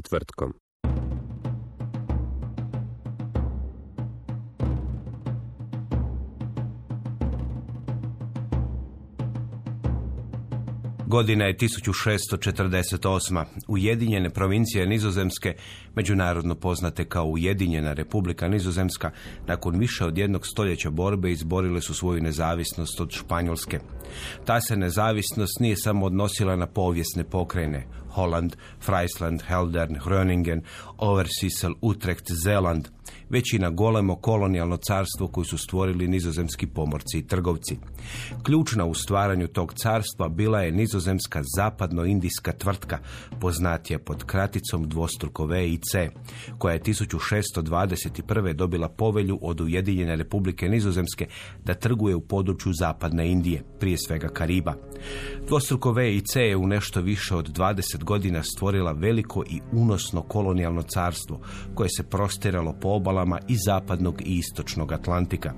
Četvrtkom. Godina je 1648. Ujedinjene provincije Nizozemske, međunarodno poznate kao Ujedinjena republika Nizozemska, nakon više od jednog stoljeća borbe izborile su svoju nezavisnost od Španjolske. Ta se nezavisnost nije samo odnosila na povijesne pokrajine, Holland, Friesland, Heldern, Groningen, Oversisel, Utrecht, Zeland, već i na golemo kolonijalno carstvo koje su stvorili nizozemski pomorci i trgovci. Ključna u stvaranju tog carstva bila je nizozemska zapadno-indijska tvrtka, poznatija pod kraticom dvostruko V i C, koja je 1621. dobila povelju od Ujedinjene republike Nizozemske da trguje u području zapadne Indije, prije svega Kariba. Dvostruko V i C je u nešto više od 20 godina stvorila veliko i unosno kolonijalno carstvo koje se prostiralo po obalama i zapadnog i istočnog Atlantika.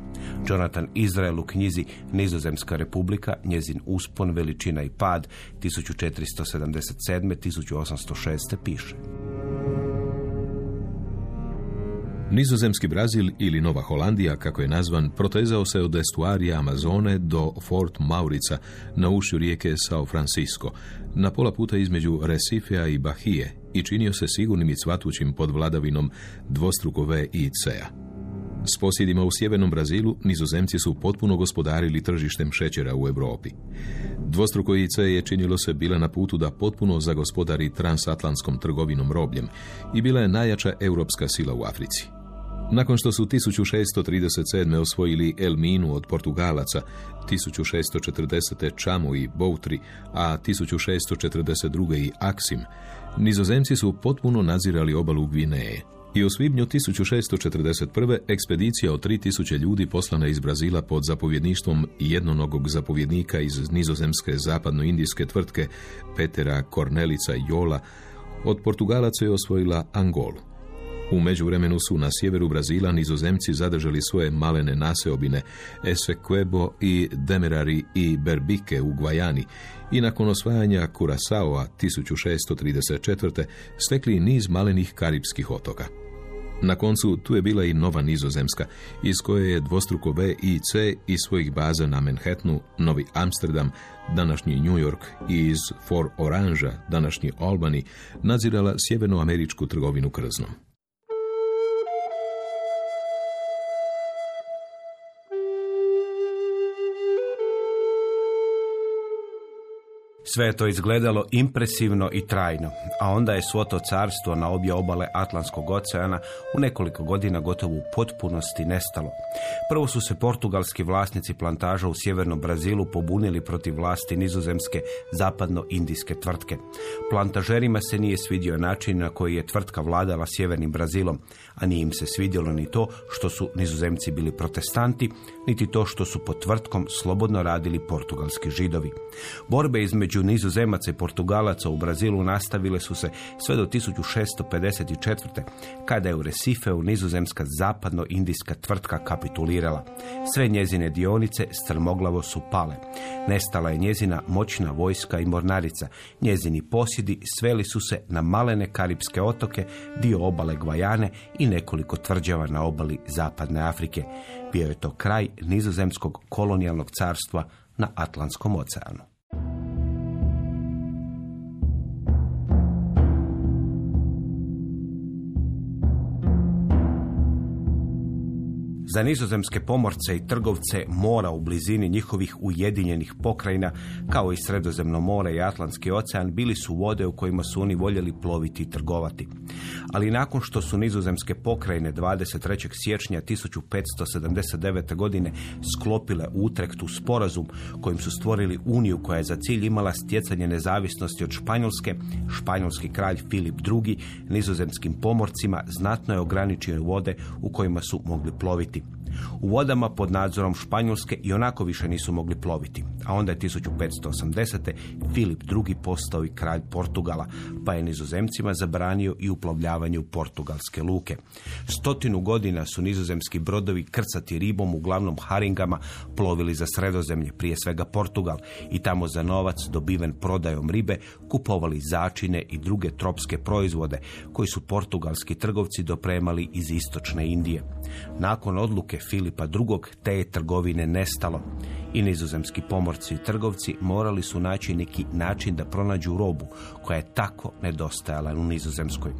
Jonathan Izrael u knjizi Nizozemska republika, njezin uspon, veličina i pad 1477-1806 piše. Nizozemski Brazil ili Nova Holandija, kako je nazvan, protezao se od estuarija Amazone do Fort Maurica na ušju rijeke São Francisco, na pola puta između Recifea i Bahije i činio se sigurnim i cvatućim pod vladavinom dvostruko V i C-a. S posjedima u sjevernom Brazilu nizozemci su potpuno gospodarili tržištem šećera u Europi. Dvostruko IC je činilo se bila na putu da potpuno zagospodari transatlantskom trgovinom robljem i bila je najjača europska sila u Africi. Nakon što su 1637. osvojili Elminu od Portugalaca, 1640. Čamu i Boutri, a 1642. i Aksim, nizozemci su potpuno nadzirali obalu Gvineje. I u svibnju 1641. ekspedicija od 3000 ljudi poslana iz Brazila pod zapovjedništvom jednonogog zapovjednika iz nizozemske zapadnoindijske tvrtke Petera Kornelica Jola od Portugalaca je osvojila Angolu. U međuvremenu su na sjeveru Brazila nizozemci zadržali svoje malene naseobine Essequebo i Demerari i Berbike u Gvajani i nakon osvajanja Curaçaoa 1634. stekli niz malenih karibskih otoka. Na koncu tu je bila i Nova Nizozemska, iz koje je dvostruko B i C iz svojih baza na Manhattanu, Novi Amsterdam, današnji New York i iz Fort Orange, današnji Albany, nadzirala sjevernoameričku trgovinu krznom. Sve je to izgledalo impresivno i trajno, a onda je svo to carstvo na obje obale Atlantskog oceana u nekoliko godina gotovo u potpunosti nestalo. Prvo su se portugalski vlasnici plantaža u sjevernom Brazilu pobunili protiv vlasti nizozemske zapadno-indijske tvrtke. Plantažerima se nije svidio način na koji je tvrtka vladala sjevernim Brazilom, a nije im se svidjelo ni to što su nizozemci bili protestanti, niti to što su pod tvrtkom slobodno radili portugalski židovi. Borbe između nizozemaca i portugalaca u Brazilu nastavile su se sve do 1654. kada je u Resifeu nizozemska zapadno-indijska tvrtka kapitulirala. Sve njezine dionice strmoglavo su pale. Nestala je njezina moćna vojska i mornarica. Njezini posjedi sveli su se na malene karibske otoke, dio obale Gvajane i nekoliko tvrđava na obali Zapadne Afrike. Bio je to kraj nizozemskog kolonijalnog carstva na Atlantskom oceanu. Za nizozemske pomorce i trgovce mora u blizini njihovih ujedinjenih pokrajina, kao i Sredozemno more i Atlantski ocean, bili su vode u kojima su oni voljeli ploviti i trgovati. Ali nakon što su nizozemske pokrajine 23. siječnja 1579. godine sklopile utrektu sporazum kojim su stvorili uniju koja je za cilj imala stjecanje nezavisnosti od Španjolske, španjolski kralj Filip II. nizozemskim pomorcima znatno je ograničio vode u kojima su mogli ploviti. U vodama pod nadzorom Španjolske i onako više nisu mogli ploviti, a onda je 1580. Filip II. postao i kralj Portugala, pa je nizozemcima zabranio i uplovljavanje u portugalske luke. Stotinu godina su nizozemski brodovi krcati ribom, uglavnom haringama, plovili za sredozemlje, prije svega Portugal, i tamo za novac dobiven prodajom ribe kupovali začine i druge tropske proizvode koji su portugalski trgovci dopremali iz istočne Indije. Nakon odluke Filipa II. te je trgovine nestalo i nizozemski pomorci i trgovci morali su naći neki način da pronađu robu koja je tako nedostajala u nizozemskoj.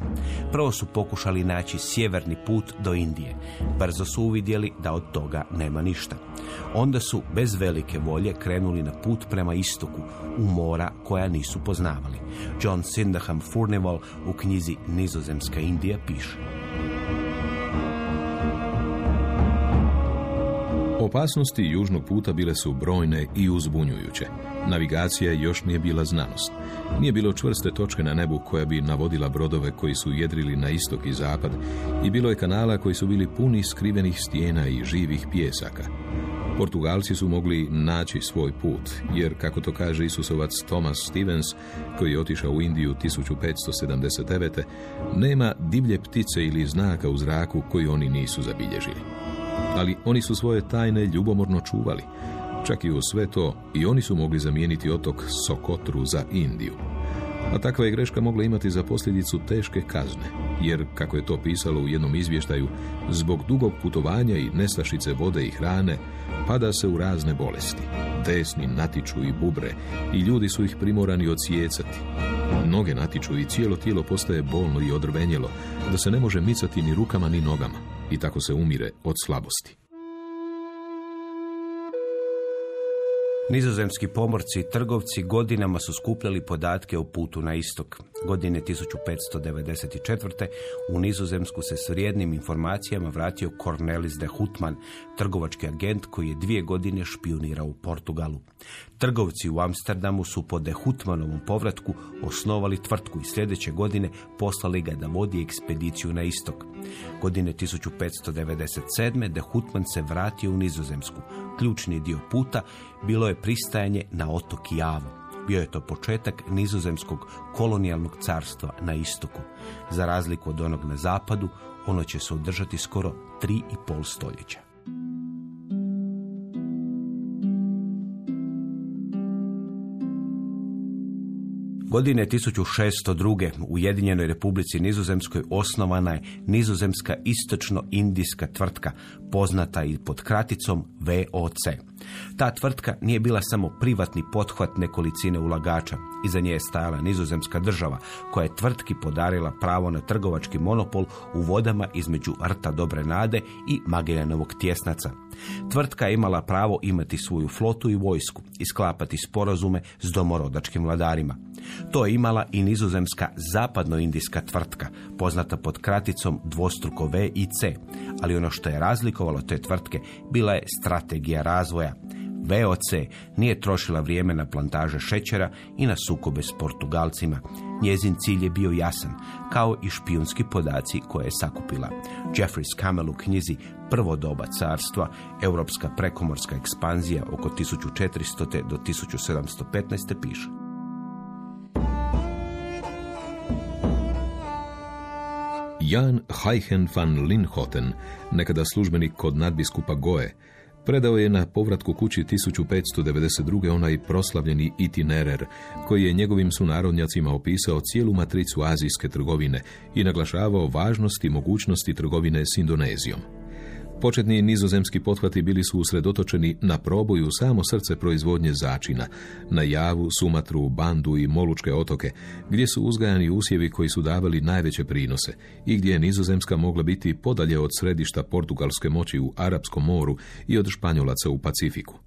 Prvo su pokušali naći sjeverni put do Indije. Brzo su uvidjeli da od toga nema ništa. Onda su bez velike volje krenuli na put prema istoku, u mora koja nisu poznavali. John Sydenham Furnival u knjizi Nizozemska Indija piše. Opasnosti južnog puta bile su brojne i uzbunjujuće. Navigacija još nije bila znanost. Nije bilo čvrste točke na nebu koja bi navodila brodove koji su jedrili na istok i zapad i bilo je kanala koji su bili puni skrivenih stijena i živih pjesaka. Portugalci su mogli naći svoj put, jer, kako to kaže Isusovac Thomas Stevens, koji je otišao u Indiju 1579. nema divlje ptice ili znaka u zraku koji oni nisu zabilježili ali oni su svoje tajne ljubomorno čuvali. Čak i u sve to i oni su mogli zamijeniti otok Sokotru za Indiju. A takva je greška mogla imati za posljedicu teške kazne, jer, kako je to pisalo u jednom izvještaju, zbog dugog putovanja i nestašice vode i hrane, pada se u razne bolesti. Desni natiču i bubre i ljudi su ih primorani odsjecati. Noge natiču i cijelo tijelo postaje bolno i odrvenjelo, da se ne može micati ni rukama ni nogama i tako se umire od slabosti. Nizozemski pomorci i trgovci godinama su skupljali podatke o putu na istok. Godine 1594. u Nizozemsku se s vrijednim informacijama vratio Cornelis de Hutman, trgovački agent koji je dvije godine špionirao u Portugalu. Trgovci u Amsterdamu su po de Hutmanovom povratku osnovali tvrtku i sljedeće godine poslali ga da vodi ekspediciju na istok. Godine 1597. de Hutman se vratio u Nizozemsku. Ključni dio puta bilo je pristajanje na otok Javu. Bio je to početak nizozemskog kolonijalnog carstva na istoku. Za razliku od onog na zapadu, ono će se održati skoro tri i pol stoljeća. Godine 1602. u Ujedinjenoj Republici Nizozemskoj osnovana je Nizozemska istočno-indijska tvrtka, poznata i pod kraticom VOC. Ta tvrtka nije bila samo privatni pothvat nekolicine ulagača. Iza nje je stajala nizozemska država, koja je tvrtki podarila pravo na trgovački monopol u vodama između Rta Dobre Nade i Magellanovog tjesnaca. Tvrtka je imala pravo imati svoju flotu i vojsku i sklapati sporazume s domorodačkim vladarima. To je imala i nizozemska zapadnoindijska tvrtka, poznata pod kraticom dvostruko V i C, ali ono što je razlikovalo te tvrtke bila je strategija razvoja. VOC nije trošila vrijeme na plantaže šećera i na sukobe s Portugalcima. Njezin cilj je bio jasan, kao i špijunski podaci koje je sakupila. Jeffrey Scammell u knjizi Prvo doba carstva, europska prekomorska ekspanzija oko 1400. do 1715. piše. Jan Heichen van Linhoten, nekada službenik kod nadbiskupa Goe, predao je na povratku kući 1592. onaj proslavljeni itinerer, koji je njegovim sunarodnjacima opisao cijelu matricu azijske trgovine i naglašavao važnost i mogućnosti trgovine s Indonezijom. Početni nizozemski pothvati bili su usredotočeni na proboju samo srce proizvodnje začina, na Javu, Sumatru, Bandu i Molučke otoke, gdje su uzgajani usjevi koji su davali najveće prinose i gdje je nizozemska mogla biti podalje od središta portugalske moći u Arapskom moru i od Španjolaca u Pacifiku.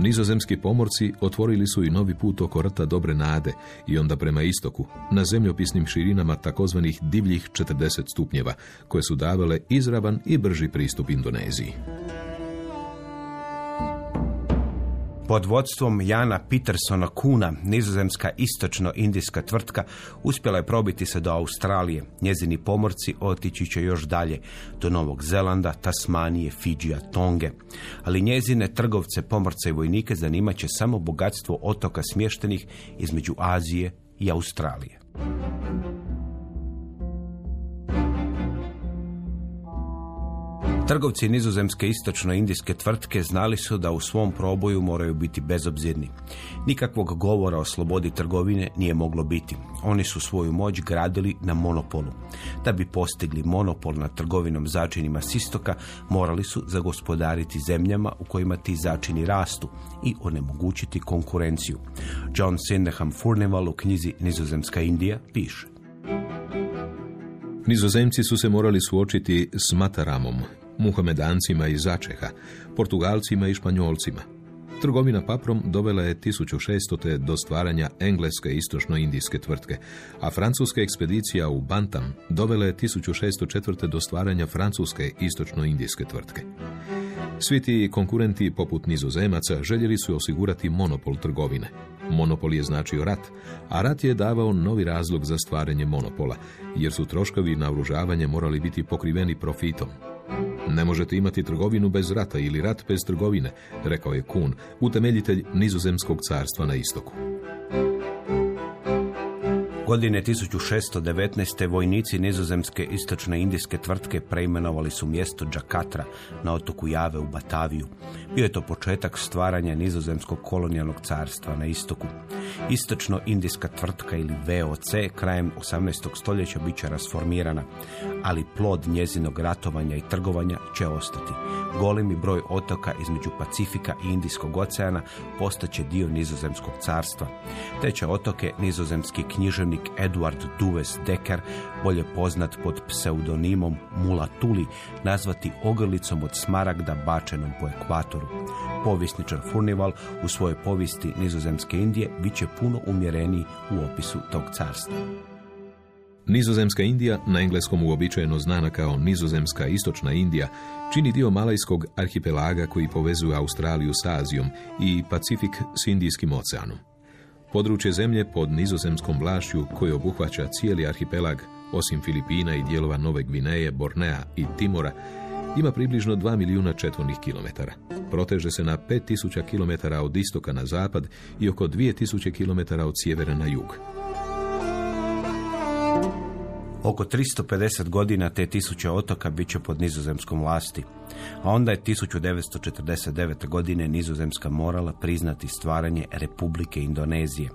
Nizozemski pomorci otvorili su i novi put oko rta Dobre Nade i onda prema istoku, na zemljopisnim širinama takozvanih divljih 40 stupnjeva, koje su davale izravan i brži pristup Indoneziji. Pod vodstvom Jana Petersona Kuna, nizozemska istočno-indijska tvrtka uspjela je probiti se do Australije. Njezini pomorci otići će još dalje, do Novog Zelanda, Tasmanije, Fidžija, Tonge. Ali njezine trgovce, pomorce i vojnike zanimat će samo bogatstvo otoka smještenih između Azije i Australije. Trgovci nizozemske istočno-indijske tvrtke znali su da u svom proboju moraju biti bezobzirni. Nikakvog govora o slobodi trgovine nije moglo biti. Oni su svoju moć gradili na monopolu. Da bi postigli monopol nad trgovinom začinima s istoka, morali su zagospodariti zemljama u kojima ti začini rastu i onemogućiti konkurenciju. John Sydenham Furnival u knjizi Nizozemska Indija piše. Nizozemci su se morali suočiti s Mataramom, Muhamedancima iz Začeha, Portugalcima i Španjolcima. Trgovina paprom dovela je 1600. do stvaranja engleske istočno-indijske tvrtke, a francuska ekspedicija u Bantam dovela je 1604. do stvaranja francuske istočno-indijske tvrtke. Svi ti konkurenti, poput nizozemaca, željeli su osigurati monopol trgovine. Monopol je značio rat, a rat je davao novi razlog za stvaranje monopola, jer su troškovi naoružavanja morali biti pokriveni profitom. Ne možete imati trgovinu bez rata ili rat bez trgovine, rekao je Kun, utemeljitelj nizozemskog carstva na istoku. Godine 1619. vojnici nizozemske istočne indijske tvrtke preimenovali su mjesto Džakatra na otoku Jave u Bataviju. Bio je to početak stvaranja nizozemskog kolonijalnog carstva na istoku. Istočno-indijska tvrtka ili VOC krajem 18. stoljeća bit će rasformirana, ali plod njezinog ratovanja i trgovanja će ostati. Golemi broj otoka između Pacifika i Indijskog oceana postaće dio nizozemskog carstva. Te će otoke nizozemski književnik Eduard Duves Decker, bolje poznat pod pseudonimom Mula Tuli, nazvati ogrlicom od smaragda bačenom po ekvatoru. Povjesničar Furnival u svojoj povijesti nizozemske Indije bit će puno umjereniji u opisu tog carstva. Nizozemska Indija, na engleskom uobičajeno znana kao Nizozemska istočna Indija, čini dio Malajskog arhipelaga koji povezuje Australiju s Azijom i Pacifik s Indijskim oceanom. Područje zemlje pod nizozemskom vlašću koje obuhvaća cijeli arhipelag, osim Filipina i dijelova Nove Gvineje, Bornea i Timora, ima približno 2 milijuna četvornih kilometara. Proteže se na 5000 km od istoka na zapad i oko 2000 km od sjevera na jug. Oko 350 godina te tisuće otoka bit će pod nizozemskom vlasti, a onda je 1949. godine nizozemska morala priznati stvaranje Republike Indonezije.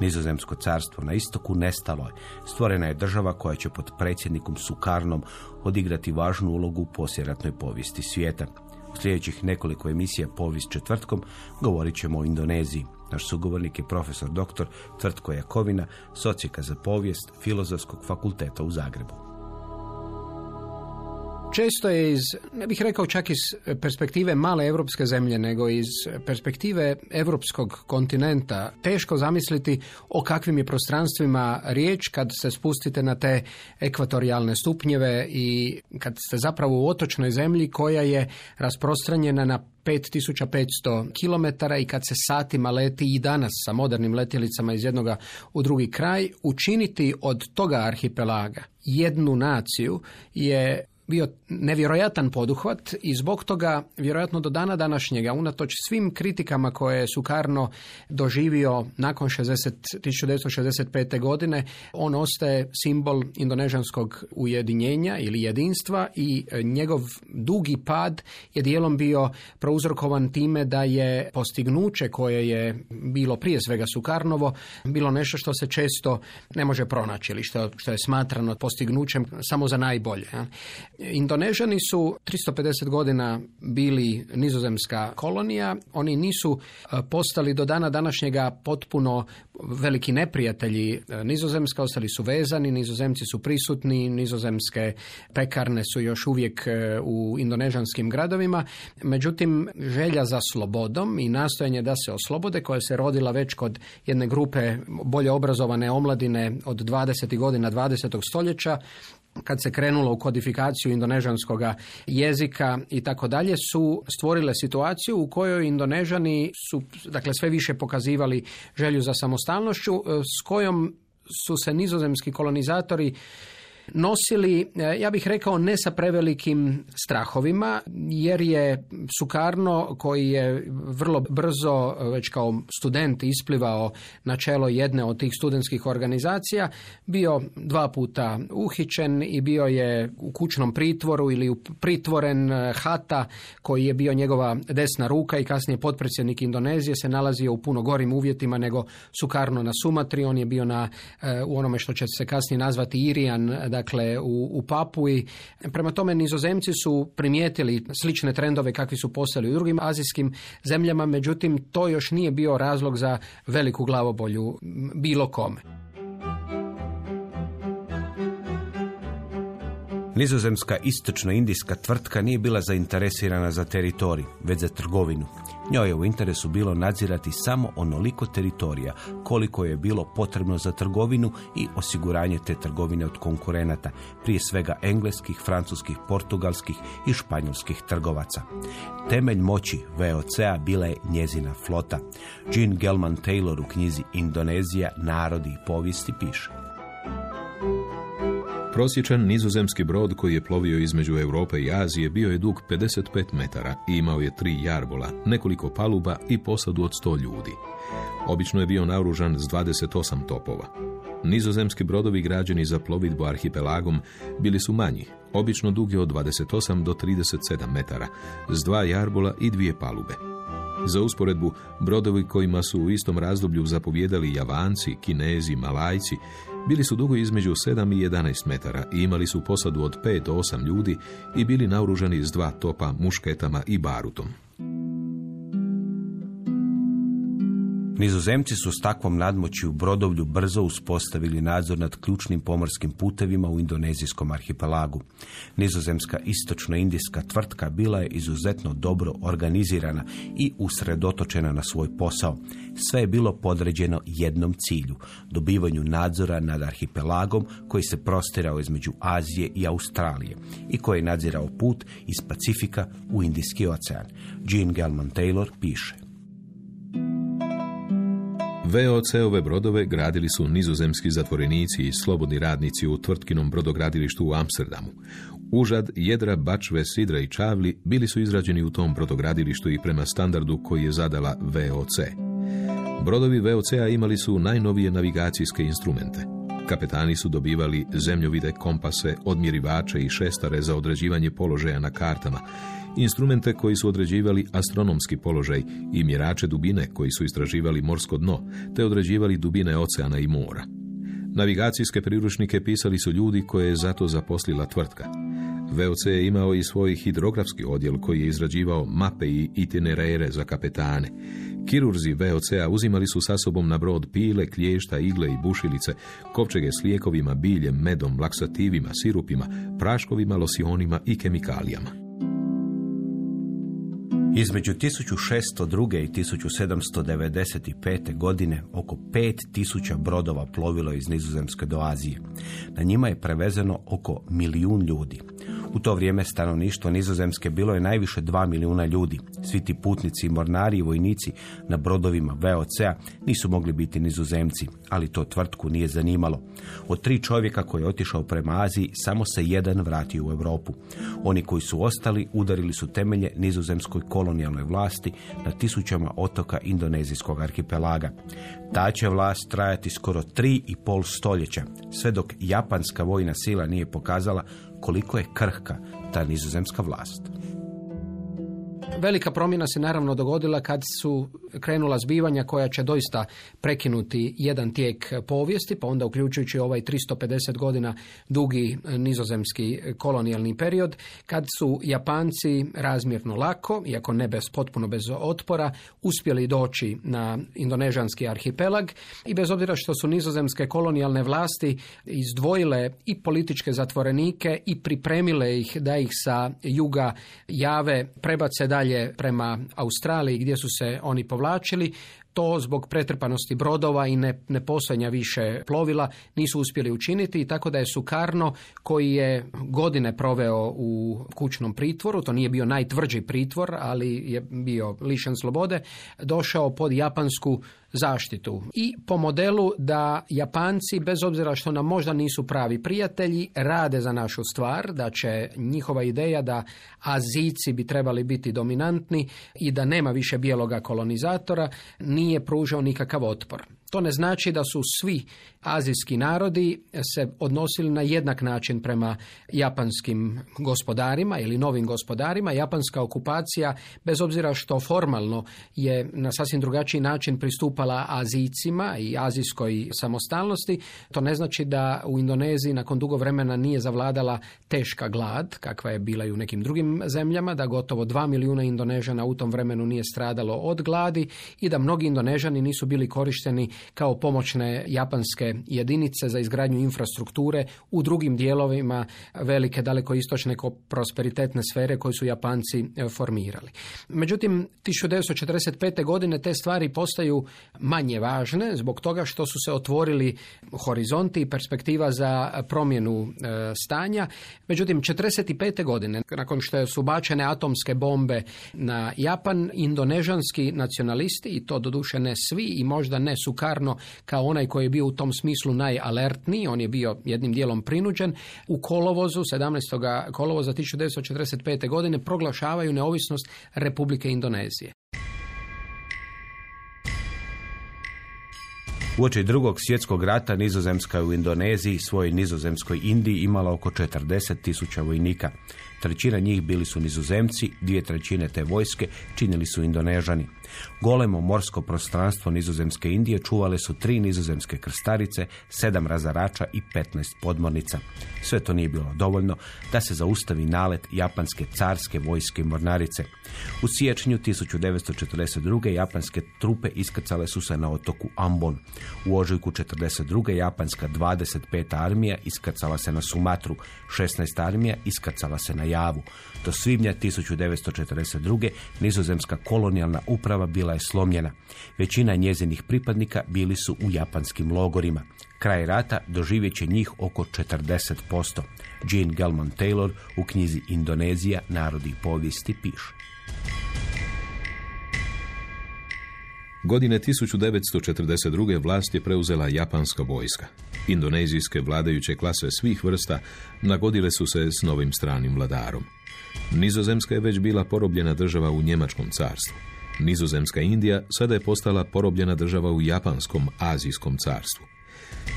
Nizozemsko carstvo na istoku nestalo je. Stvorena je država koja će pod predsjednikom Sukarnom odigrati važnu ulogu u posjeratnoj povijesti svijeta. U sljedećih nekoliko emisija Povijest četvrtkom govorit ćemo o Indoneziji. Naš sugovornik je profesor dr. Tvrtko Jakovina, socijaka za povijest Filozofskog fakulteta u Zagrebu. Često je iz, ne bih rekao čak iz perspektive male europske zemlje, nego iz perspektive europskog kontinenta, teško zamisliti o kakvim je prostranstvima riječ kad se spustite na te ekvatorijalne stupnjeve i kad ste zapravo u otočnoj zemlji koja je rasprostranjena na 5500 km i kad se satima leti i danas sa modernim letjelicama iz jednoga u drugi kraj, učiniti od toga arhipelaga jednu naciju je bio nevjerojatan poduhvat i zbog toga vjerojatno do dana današnjega unatoč svim kritikama koje je Sukarno doživio nakon 60, 1965. godine on ostaje simbol indonežanskog ujedinjenja ili jedinstva i njegov dugi pad je dijelom bio prouzrokovan time da je postignuće koje je bilo prije svega Sukarnovo bilo nešto što se često ne može pronaći ili što, što je smatrano postignućem samo za najbolje. Indonežani su 350 godina bili nizozemska kolonija, oni nisu e, postali do dana današnjega potpuno veliki neprijatelji e, Nizozemska, ostali su vezani, nizozemci su prisutni, nizozemske pekarne su još uvijek e, u indonežanskim gradovima, međutim želja za slobodom i nastojanje da se oslobode koja se rodila već kod jedne grupe bolje obrazovane omladine od 20. godina 20. stoljeća kad se krenulo u kodifikaciju indonežanskog jezika i tako dalje, su stvorile situaciju u kojoj Indonežani su dakle sve više pokazivali želju za samostalnošću e, s kojom su se nizozemski kolonizatori nosili, e, ja bih rekao, ne sa prevelikim strahovima, jer je Sukarno, koji je vrlo brzo, e, već kao student, isplivao na čelo jedne od tih studentskih organizacija, bio dva puta uhićen i bio je u kućnom pritvoru ili pritvoren e, Hata, koji je bio njegova desna ruka i kasnije potpredsjednik Indonezije, se nalazio u puno gorim uvjetima nego Sukarno na Sumatri. On je bio na, u onome što će se kasnije nazvati Irijan, dakle u, u Papui. Prema tome nizozemci su primijetili slične trendove kakvi su postali u drugim azijskim zemljama, međutim to još nije bio razlog za veliku glavobolju bilo kome. Nizozemska istočno-indijska tvrtka nije bila zainteresirana za teritorij, već za trgovinu. Njoj je u interesu bilo nadzirati samo onoliko teritorija koliko je bilo potrebno za trgovinu i osiguranje te trgovine od konkurenata, prije svega engleskih, francuskih, portugalskih i španjolskih trgovaca. Temelj moći VOC-a bila je njezina flota. Jean Gelman Taylor u knjizi Indonezija, narodi i povijesti piše. Prosječan nizozemski brod koji je plovio između Europe i Azije bio je dug 55 metara i imao je tri jarbola, nekoliko paluba i posadu od 100 ljudi. Obično je bio naoružan s 28 topova. Nizozemski brodovi građeni za plovidbu arhipelagom bili su manji, obično dugi od 28 do 37 metara, s dva jarbola i dvije palube. Za usporedbu, brodovi kojima su u istom razdoblju zapovjedali Javanci, Kinezi, Malajci, bili su dugo između 7 i 11 metara i imali su posadu od 5 do 8 ljudi i bili naoružani s dva topa, mušketama i barutom. Nizozemci su s takvom nadmoći u brodovlju brzo uspostavili nadzor nad ključnim pomorskim putevima u indonezijskom arhipelagu. Nizozemska istočno-indijska tvrtka bila je izuzetno dobro organizirana i usredotočena na svoj posao. Sve je bilo podređeno jednom cilju, dobivanju nadzora nad arhipelagom koji se prostirao između Azije i Australije i koji je nadzirao put iz Pacifika u Indijski ocean. Jean Gelman Taylor piše. VOC-ove brodove gradili su nizozemski zatvorenici i slobodni radnici u tvrtkinom brodogradilištu u Amsterdamu. Užad, jedra, bačve, sidra i čavli bili su izrađeni u tom brodogradilištu i prema standardu koji je zadala VOC. Brodovi VOC-a imali su najnovije navigacijske instrumente. Kapetani su dobivali zemljovide, kompase, odmjerivače i šestare za određivanje položaja na kartama instrumente koji su određivali astronomski položaj i mjerače dubine koji su istraživali morsko dno, te određivali dubine oceana i mora. Navigacijske priručnike pisali su ljudi koje je zato zaposlila tvrtka. VOC je imao i svoj hidrografski odjel koji je izrađivao mape i itinerere za kapetane. Kirurzi VOC-a uzimali su sa sobom na brod pile, klješta, igle i bušilice, kopčege s lijekovima, biljem, medom, laksativima, sirupima, praškovima, losionima i kemikalijama. Između 1602. i 1795. godine oko 5000 brodova plovilo iz Nizozemske do Azije. Na njima je prevezeno oko milijun ljudi. U to vrijeme stanovništvo nizozemske bilo je najviše 2 milijuna ljudi. Svi ti putnici, mornari i vojnici na brodovima VOC-a nisu mogli biti nizozemci, ali to tvrtku nije zanimalo. Od tri čovjeka koji je otišao prema Aziji, samo se jedan vratio u Europu. Oni koji su ostali udarili su temelje nizozemskoj kolonijalnoj vlasti na tisućama otoka indonezijskog arhipelaga. Ta će vlast trajati skoro tri i pol stoljeća, sve dok japanska vojna sila nije pokazala koliko je krhka ta nizozemska vlast. Velika promjena se naravno dogodila kad su krenula zbivanja koja će doista prekinuti jedan tijek povijesti, pa onda uključujući ovaj 350 godina dugi nizozemski kolonijalni period, kad su Japanci razmjerno lako, iako ne bez potpuno bez otpora, uspjeli doći na indonežanski arhipelag i bez obzira što su nizozemske kolonijalne vlasti izdvojile i političke zatvorenike i pripremile ih da ih sa juga jave prebace dalje prema Australiji gdje su se oni povlačili, to zbog pretrpanosti brodova i ne, nepostojanja više plovila nisu uspjeli učiniti i tako da je Sukarno koji je godine proveo u kućnom pritvoru, to nije bio najtvrđi pritvor, ali je bio lišen slobode, došao pod japansku zaštitu. I po modelu da Japanci, bez obzira što nam možda nisu pravi prijatelji, rade za našu stvar, da će njihova ideja da Azici bi trebali biti dominantni i da nema više bijeloga kolonizatora, nije pružao nikakav otpor. To ne znači da su svi azijski narodi se odnosili na jednak način prema japanskim gospodarima ili novim gospodarima. Japanska okupacija, bez obzira što formalno je na sasvim drugačiji način pristupala Azijcima i azijskoj samostalnosti, to ne znači da u Indoneziji nakon dugo vremena nije zavladala teška glad, kakva je bila i u nekim drugim zemljama, da gotovo dva milijuna Indonežana u tom vremenu nije stradalo od gladi i da mnogi Indonežani nisu bili korišteni kao pomoćne japanske jedinice za izgradnju infrastrukture u drugim dijelovima velike daleko istočne prosperitetne sfere koje su Japanci e, formirali. Međutim, 1945. godine te stvari postaju manje važne zbog toga što su se otvorili horizonti i perspektiva za promjenu e, stanja. Međutim, 1945. godine, nakon što su bačene atomske bombe na Japan, indonežanski nacionalisti, i to doduše ne svi i možda ne sukarno kao onaj koji je bio u tom smislu najalertniji, on je bio jednim dijelom prinuđen, u kolovozu 17. kolovoza 1945. godine proglašavaju neovisnost Republike Indonezije. Uoči drugog svjetskog rata Nizozemska je u Indoneziji, svojoj nizozemskoj Indiji imala oko 40 tisuća vojnika. Trećina njih bili su nizozemci, dvije trećine te vojske činili su indonežani. Golemo morsko prostranstvo nizozemske Indije čuvale su tri nizozemske krstarice, sedam razarača i 15 podmornica. Sve to nije bilo dovoljno da se zaustavi nalet japanske carske vojske i mornarice. U siječnju 1942. japanske trupe iskrcale su se na otoku Ambon. U ožujku 1942. japanska 25. armija iskrcala se na Sumatru, 16. armija iskrcala se na Javu. Do svibnja 1942. nizozemska kolonijalna uprava bila je slomljena. Većina njezinih pripadnika bili su u japanskim logorima. Kraj rata doživjet će njih oko 40%. Jean Gelman Taylor u knjizi Indonezija, narodi i povijesti piše. Godine 1942. vlast je preuzela japanska vojska. Indonezijske vladajuće klase svih vrsta nagodile su se s novim stranim vladarom. Nizozemska je već bila porobljena država u Njemačkom carstvu. Nizozemska Indija sada je postala porobljena država u Japanskom Azijskom carstvu.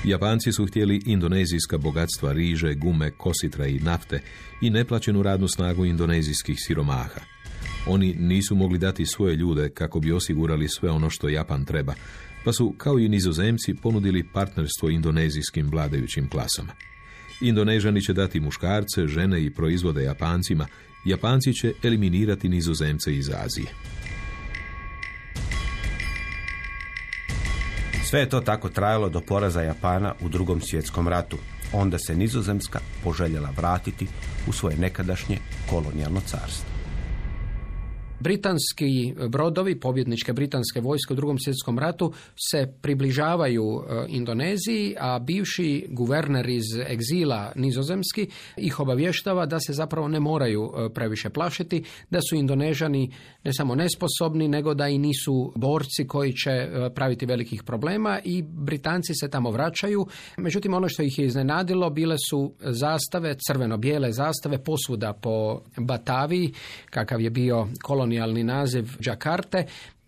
Japanci su htjeli indonezijska bogatstva riže, gume, kositra i nafte i neplaćenu radnu snagu indonezijskih siromaha. Oni nisu mogli dati svoje ljude kako bi osigurali sve ono što Japan treba, pa su, kao i nizozemci, ponudili partnerstvo indonezijskim vladajućim klasama. Indonežani će dati muškarce, žene i proizvode Japancima, Japanci će eliminirati nizozemce iz Azije. Sve je to tako trajalo do poraza Japana u drugom svjetskom ratu. Onda se Nizozemska poželjela vratiti u svoje nekadašnje kolonijalno carstvo. Britanski brodovi, pobjedničke britanske vojske u drugom svjetskom ratu se približavaju e, Indoneziji, a bivši guverner iz egzila nizozemski ih obavještava da se zapravo ne moraju e, previše plašiti, da su Indonežani ne samo nesposobni, nego da i nisu borci koji će e, praviti velikih problema i Britanci se tamo vraćaju. Međutim, ono što ih je iznenadilo bile su zastave, crveno-bijele zastave posvuda po Bataviji, kakav je bio kolon kolonijalni naziv Džakarte,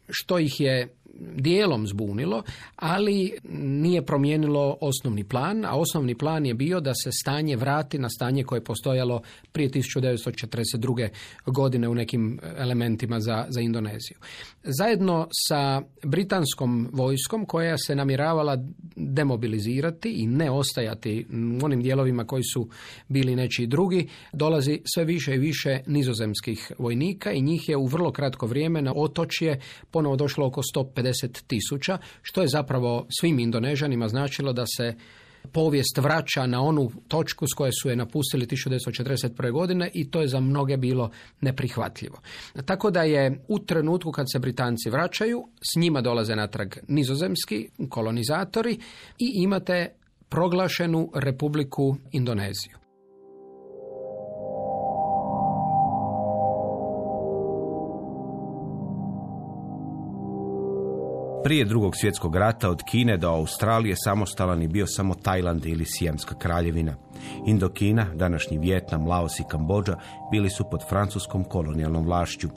što ih je dijelom zbunilo, ali nije promijenilo osnovni plan, a osnovni plan je bio da se stanje vrati na stanje koje je postojalo prije 1942. godine u nekim elementima za, za Indoneziju. Zajedno sa britanskom vojskom koja se namjeravala demobilizirati i ne ostajati u onim dijelovima koji su bili nečiji drugi, dolazi sve više i više nizozemskih vojnika i njih je u vrlo kratko vrijeme na otočje ponovo došlo oko 150 tisuća, što je zapravo svim Indonežanima značilo da se povijest vraća na onu točku s koje su je napustili 1941. godine i to je za mnoge bilo neprihvatljivo. Tako da je u trenutku kad se Britanci vraćaju, s njima dolaze natrag nizozemski kolonizatori i imate proglašenu Republiku Indoneziju. Prije drugog svjetskog rata od Kine do Australije samostalan je bio samo Tajland ili Sijemska kraljevina. Indokina, današnji Vjetnam, Laos i Kambođa bili su pod francuskom kolonijalnom vlašću.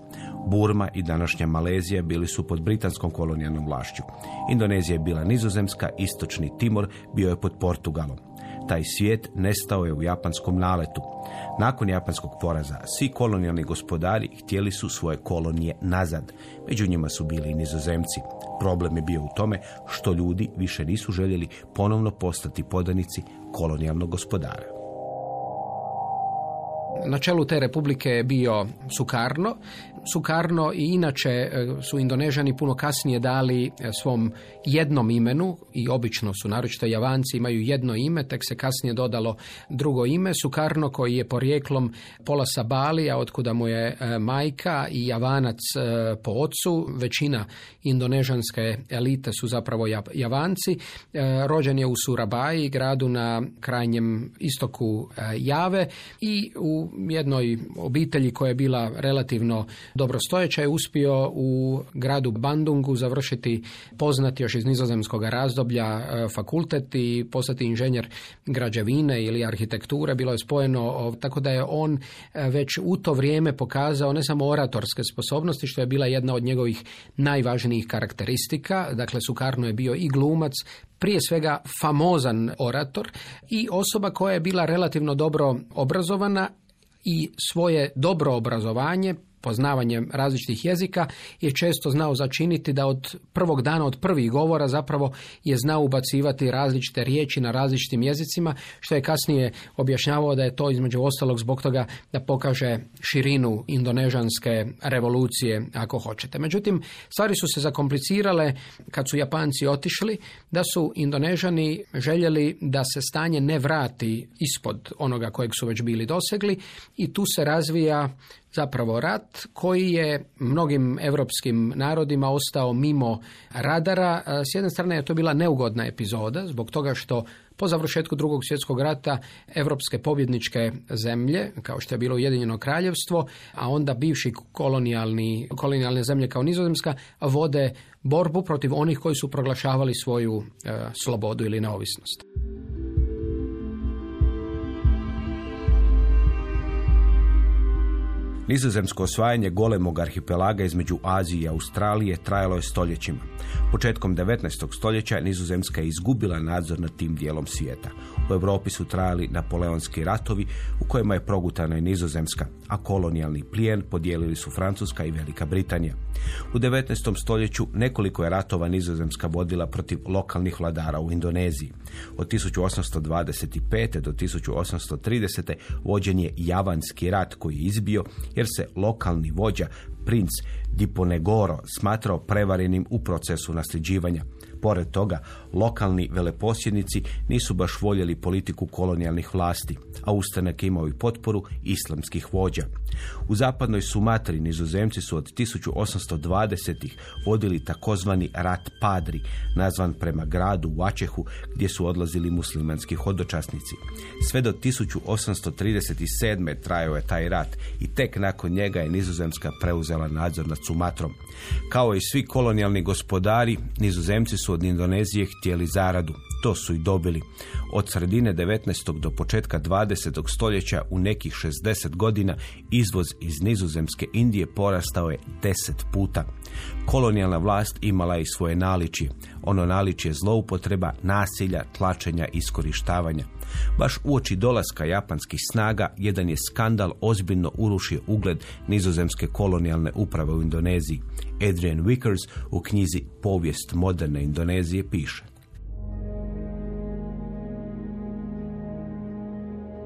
Burma i današnja Malezija bili su pod britanskom kolonijalnom vlašću. Indonezija je bila nizozemska, istočni Timor bio je pod Portugalom. Taj svijet nestao je u japanskom naletu. Nakon japanskog poraza, svi kolonijalni gospodari htjeli su svoje kolonije nazad. Među njima su bili i nizozemci. Problem je bio u tome što ljudi više nisu željeli ponovno postati podanici kolonijalnog gospodara. Na čelu te republike je bio Sukarno. Sukarno i inače e, su Indonežani puno kasnije dali e, svom jednom imenu i obično su, naročito Javanci imaju jedno ime, tek se kasnije dodalo drugo ime. Sukarno koji je porijeklom pola sa Balija, otkuda mu je e, majka i Javanac po ocu. Većina indonežanske elite su zapravo Javanci. Rođen je u Surabaji, gradu na krajnjem istoku Jave i u jednoj obitelji koja je bila relativno dobrostojeća je uspio u gradu Bandungu završiti poznati još iz nizozemskog razdoblja e, fakultet i postati inženjer građevine ili arhitekture. Bilo je spojeno tako da je on e, već u to vrijeme pokazao ne samo oratorske sposobnosti, što je bila jedna od njegovih najvažnijih karakteristika. Dakle, Sukarno je bio i glumac, prije svega famozan orator i osoba koja je bila relativno dobro obrazovana i svoje dobro obrazovanje poznavanjem različitih jezika je često znao začiniti da od prvog dana, od prvih govora zapravo je znao ubacivati različite riječi na različitim jezicima, što je kasnije objašnjavao da je to između ostalog zbog toga da pokaže širinu indonežanske revolucije, ako hoćete. Međutim, stvari su se zakomplicirale kad su Japanci otišli, da su Indonežani željeli da se stanje ne vrati ispod onoga kojeg su već bili dosegli i tu se razvija zapravo rat koji je mnogim europskim narodima ostao mimo radara. S jedne strane je to bila neugodna epizoda zbog toga što po završetku drugog svjetskog rata europske pobjedničke zemlje, kao što je bilo Ujedinjeno kraljevstvo, a onda bivši kolonijalni, kolonijalne zemlje kao Nizozemska, vode borbu protiv onih koji su proglašavali svoju e, slobodu ili neovisnost. Nizozemsko osvajanje golemog arhipelaga između Azije i Australije trajalo je stoljećima. Početkom 19. stoljeća Nizozemska je izgubila nadzor nad tim dijelom svijeta. U Europi su trajali napoleonski ratovi u kojima je progutana i Nizozemska, a kolonijalni plijen podijelili su Francuska i Velika Britanija. U 19. stoljeću nekoliko je ratova Nizozemska vodila protiv lokalnih vladara u Indoneziji. Od 1825. do 1830. vođen je Javanski rat koji je izbio jer se lokalni vođa princ Diponegoro smatrao prevarenim u procesu nasljeđivanja. Pored toga, lokalni veleposjednici nisu baš voljeli politiku kolonijalnih vlasti, a ustanak imao i potporu islamskih vođa. U zapadnoj Sumatri nizozemci su od 1820-ih vodili takozvani rat padri, nazvan prema gradu Vačehu gdje su odlazili muslimanski hodočasnici. Sve do 1837. trajao je taj rat i tek nakon njega je nizozemska preuzela nadzor nad Sumatrom. Kao i svi kolonijalni gospodari, nizozemci su od Indonezije htjeli zaradu. To su i dobili. Od sredine 19. do početka 20. stoljeća u nekih 60 godina izvoz iz nizozemske Indije porastao je 10 puta. Kolonijalna vlast imala je i svoje naličje. Ono naličje zloupotreba, nasilja, tlačenja, iskorištavanja. Baš uoči dolaska japanskih snaga, jedan je skandal ozbiljno urušio ugled nizozemske kolonijalne uprave u Indoneziji. Adrian Vickers u knjizi Povijest moderne Indonezije piše.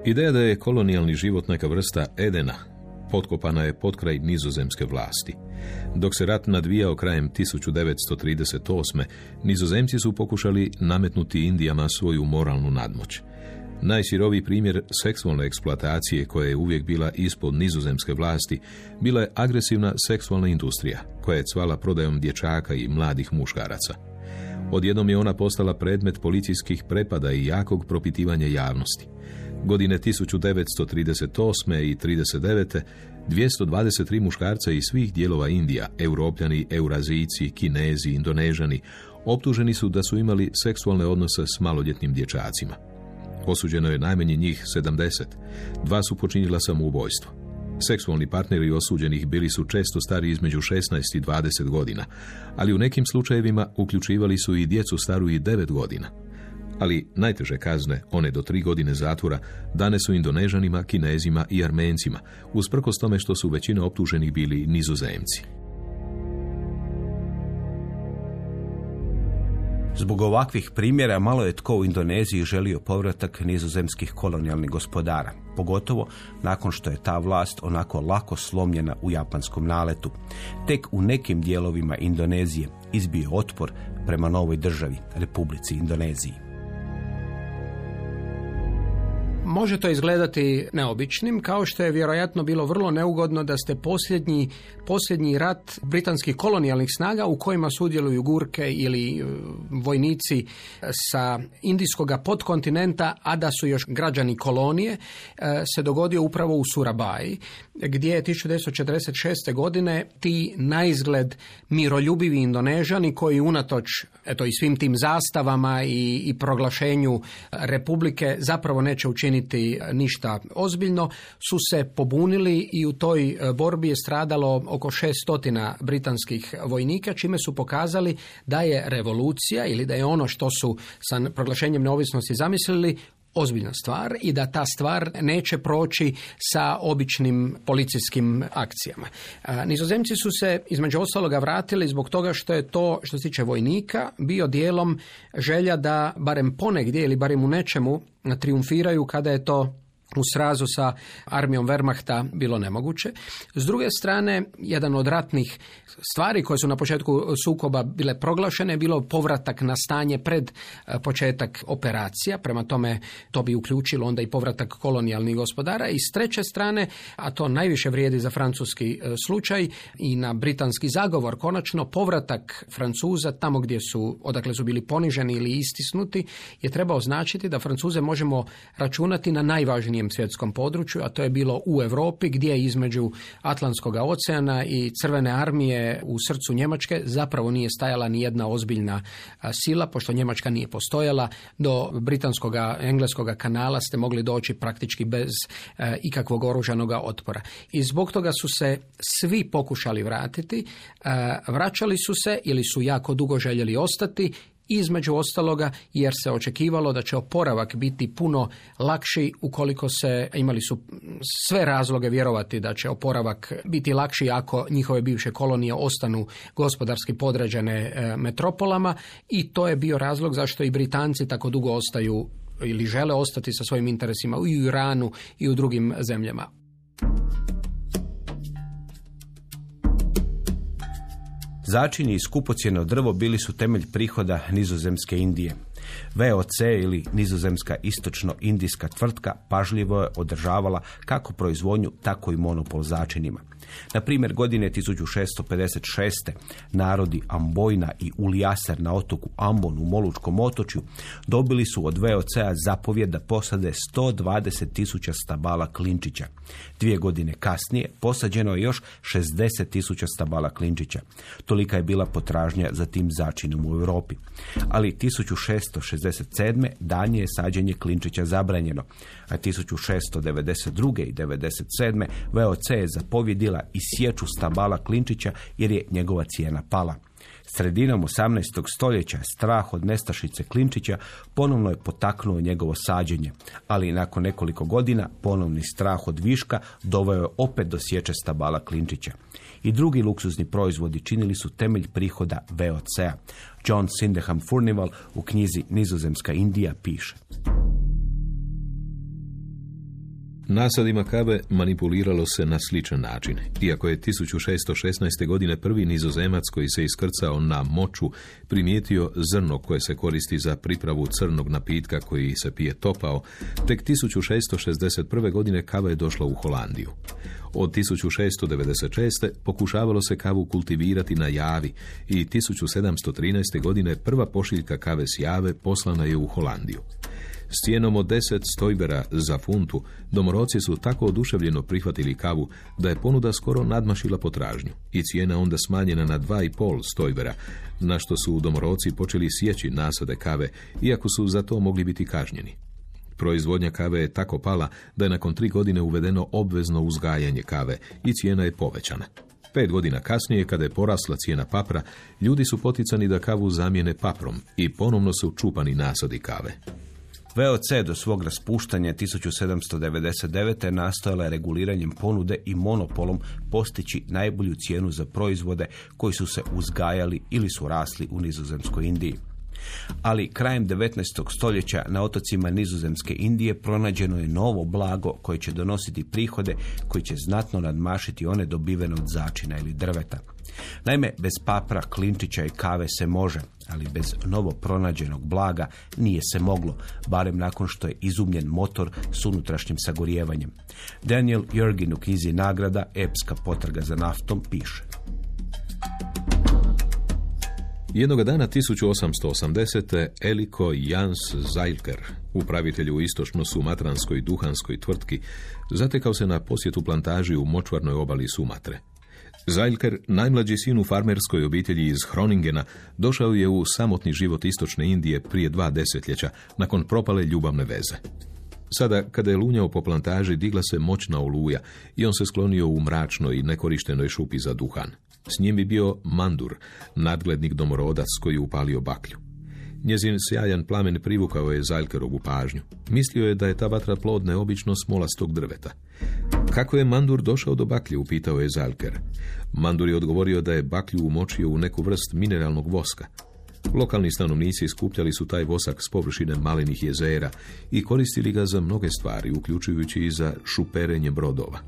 Ideja da je kolonijalni život neka vrsta Edena potkopana je potkraj nizozemske vlasti. Dok se rat nadvijao krajem 1938. nizozemci su pokušali nametnuti Indijama svoju moralnu nadmoć. Najsiroviji primjer seksualne eksploatacije koja je uvijek bila ispod nizozemske vlasti bila je agresivna seksualna industrija koja je cvala prodajom dječaka i mladih muškaraca. Odjednom je ona postala predmet policijskih prepada i jakog propitivanja javnosti. Godine 1938. i 39. 223 muškarca iz svih dijelova Indija, europljani, eurazijci, kinezi, indonežani, optuženi su da su imali seksualne odnose s maloljetnim dječacima. Osuđeno je najmanje njih 70. Dva su počinjila samoubojstvo. Seksualni partneri osuđenih bili su često stari između 16 i 20 godina, ali u nekim slučajevima uključivali su i djecu staru i 9 godina ali najteže kazne, one do tri godine zatvora, dane su Indonežanima, Kinezima i Armencima, usprkos tome što su većina optuženih bili nizozemci. Zbog ovakvih primjera malo je tko u Indoneziji želio povratak nizozemskih kolonijalnih gospodara, pogotovo nakon što je ta vlast onako lako slomljena u japanskom naletu. Tek u nekim dijelovima Indonezije izbio otpor prema novoj državi, Republici Indoneziji. Može to izgledati neobičnim, kao što je vjerojatno bilo vrlo neugodno da ste posljednji, posljednji rat britanskih kolonijalnih snaga u kojima sudjeluju gurke ili e, vojnici sa indijskog podkontinenta, a da su još građani kolonije, e, se dogodio upravo u Surabaji, gdje je 1946. godine ti naizgled miroljubivi indonežani koji unatoč eto, i svim tim zastavama i, i proglašenju republike zapravo neće učiniti ništa. Ozbiljno, su se pobunili i u toj e, borbi je stradalo oko 600 britanskih vojnika, čime su pokazali da je revolucija ili da je ono što su sa proglašenjem neovisnosti zamislili ozbiljna stvar i da ta stvar neće proći sa običnim policijskim akcijama. Nizozemci su se između ostaloga vratili zbog toga što je to što se tiče vojnika bio dijelom želja da barem ponegdje ili barem u nečemu triumfiraju kada je to u srazu sa armijom Wehrmachta bilo nemoguće. S druge strane, jedan od ratnih stvari koje su na početku sukoba bile proglašene je bilo povratak na stanje pred e, početak operacija, prema tome to bi uključilo onda i povratak kolonijalnih gospodara i s treće strane, a to najviše vrijedi za francuski e, slučaj i na britanski zagovor, konačno povratak Francuza tamo gdje su, odakle su bili poniženi ili istisnuti, je trebao značiti da Francuze možemo računati na najvažnijem svjetskom području, a to je bilo u Europi gdje između Atlantskog oceana i Crvene armije u srcu Njemačke zapravo nije stajala ni jedna ozbiljna sila, pošto Njemačka nije postojala, do britanskog engleskog kanala ste mogli doći praktički bez ikakvog oružanog otpora. I zbog toga su se svi pokušali vratiti, vraćali su se ili su jako dugo željeli ostati između ostaloga jer se očekivalo da će oporavak biti puno lakši ukoliko se imali su sve razloge vjerovati da će oporavak biti lakši ako njihove bivše kolonije ostanu gospodarski podređene e, metropolama i to je bio razlog zašto i Britanci tako dugo ostaju ili žele ostati sa svojim interesima i u Iranu i u drugim zemljama. Začini i skupocjeno drvo bili su temelj prihoda nizozemske Indije. VOC ili nizozemska istočno-indijska tvrtka pažljivo je održavala kako proizvodnju, tako i monopol začinima. Na primjer, godine 1656. narodi Ambojna i Ulijaser na otoku Ambon u Molučkom otočju dobili su od VOC-a zapovjed da posade 120 tisuća stabala klinčića. Dvije godine kasnije posađeno je još 60 tisuća stabala klinčića. Tolika je bila potražnja za tim začinom u Europi. Ali 1667. danje je sađenje klinčića zabranjeno, a 1692. i 97. VOC je zapovjedila i sječu stabala klinčića jer je njegova cijena pala. Sredinom 18. stoljeća strah od nestašice Klinčića ponovno je potaknuo njegovo sađenje, ali nakon nekoliko godina ponovni strah od viška doveo je opet do sječe stabala Klinčića. I drugi luksuzni proizvodi činili su temelj prihoda VOC-a. John Sindeham Furnival u knjizi Nizozemska Indija piše. Nasadima kave manipuliralo se na sličan način. Iako je 1616. godine prvi nizozemac koji se iskrcao na moču primijetio zrno koje se koristi za pripravu crnog napitka koji se pije topao, tek 1661. godine kava je došla u Holandiju. Od 1696. pokušavalo se kavu kultivirati na javi i 1713. godine prva pošiljka kave s jave poslana je u Holandiju. S cijenom od 10 stojbera za funtu, domoroci su tako oduševljeno prihvatili kavu da je ponuda skoro nadmašila potražnju i cijena onda smanjena na 2,5 stojbera, na što su domoroci počeli sjeći nasade kave, iako su za to mogli biti kažnjeni. Proizvodnja kave je tako pala da je nakon tri godine uvedeno obvezno uzgajanje kave i cijena je povećana. Pet godina kasnije, kada je porasla cijena papra, ljudi su poticani da kavu zamijene paprom i ponovno su čupani nasadi kave. VOC do svog raspuštanja 1799. nastojala je reguliranjem ponude i monopolom postići najbolju cijenu za proizvode koji su se uzgajali ili su rasli u nizozemskoj Indiji. Ali krajem 19. stoljeća na otocima nizozemske Indije pronađeno je novo blago koje će donositi prihode koji će znatno nadmašiti one dobivene od začina ili drveta. Naime, bez papra, klinčića i kave se može, ali bez novo pronađenog blaga nije se moglo, barem nakon što je izumljen motor s unutrašnjim sagorijevanjem. Daniel Jurgin u knjizi nagrada Epska potraga za naftom piše. Jednoga dana 1880. Eliko Jans Zajlker, upravitelj u istočno-sumatranskoj duhanskoj tvrtki, zatekao se na posjetu plantaži u močvarnoj obali Sumatre. Zajlker, najmlađi sin u farmerskoj obitelji iz Hroningena, došao je u samotni život istočne Indije prije dva desetljeća, nakon propale ljubavne veze. Sada, kada je lunjao po plantaži, digla se moćna oluja i on se sklonio u mračnoj i nekorištenoj šupi za duhan. S njim bi bio Mandur, nadglednik domorodac koji je upalio baklju. Njezin sjajan plamen privukao je Zajlkerovu pažnju. Mislio je da je ta vatra plod neobično smolastog drveta. Kako je Mandur došao do baklje, upitao je Zalker. Mandur je odgovorio da je baklju umočio u neku vrst mineralnog voska. Lokalni stanovnici skupljali su taj vosak s površine malenih jezera i koristili ga za mnoge stvari, uključujući i za šuperenje brodova.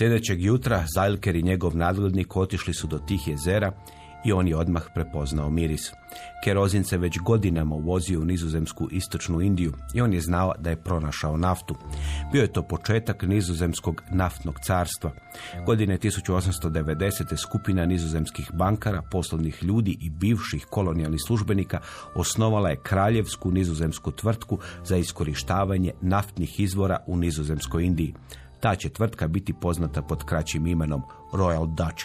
Sljedećeg jutra Zajlker i njegov nadglednik otišli su do tih jezera i on je odmah prepoznao miris. Kerozin se već godinama uvozio u nizozemsku istočnu Indiju i on je znao da je pronašao naftu. Bio je to početak nizozemskog naftnog carstva. Godine 1890. skupina nizozemskih bankara, poslovnih ljudi i bivših kolonijalnih službenika osnovala je kraljevsku nizozemsku tvrtku za iskorištavanje naftnih izvora u nizozemskoj Indiji. Ta će tvrtka biti poznata pod kraćim imenom Royal Dutch.